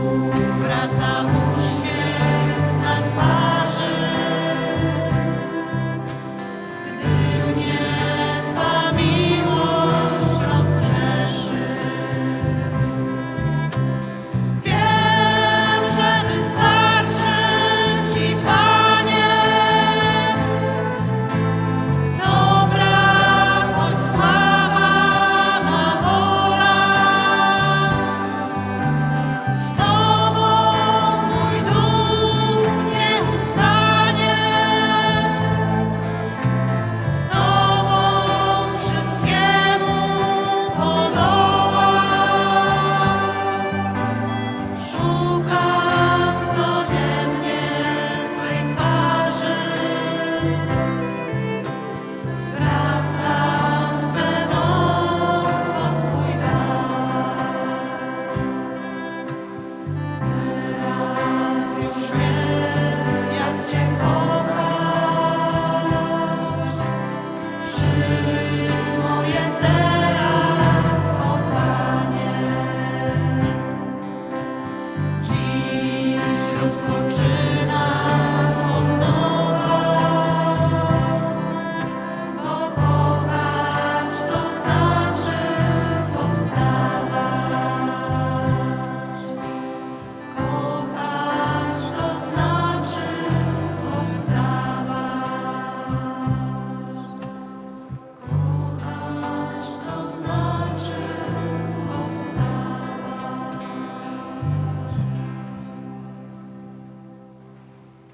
Brasil.